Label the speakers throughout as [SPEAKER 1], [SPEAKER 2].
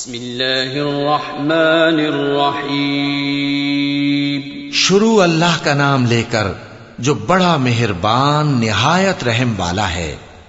[SPEAKER 1] बिस्मिल्लाहिर्रहमानिर्रहीम
[SPEAKER 2] शुरू अल्लाह का नाम लेकर जो बड़ा मेहरबान निहायत रहम वाला है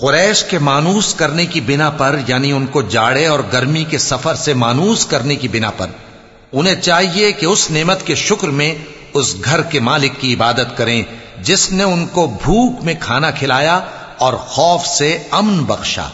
[SPEAKER 2] कुरैश के मानूस करने की बिना पर यानी उनको जाड़े और गर्मी के सफर से मानूस करने की बिना पर उन्हें चाहिए कि उस नेमत के शुक्र में उस घर के मालिक की इबादत करें जिसने उनको भूख में खाना खिलाया और खौफ से अमन बख्शा